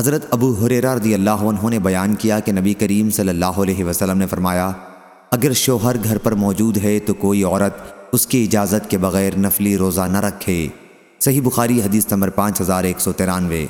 حضرت ابو حریرہ رضی اللہ عنہ نے بیان کیا کہ نبی کریم صلی اللہ علیہ وسلم نے فرمایا، اگر شوہر گھر پر موجود ہے تو کوئی عورت اس کی اجازت کے بغیر نفلی روزہ نہ رکھے۔ صحیح بخاری حدیث نمبر پانچ ہزار ایک سو ترانوے۔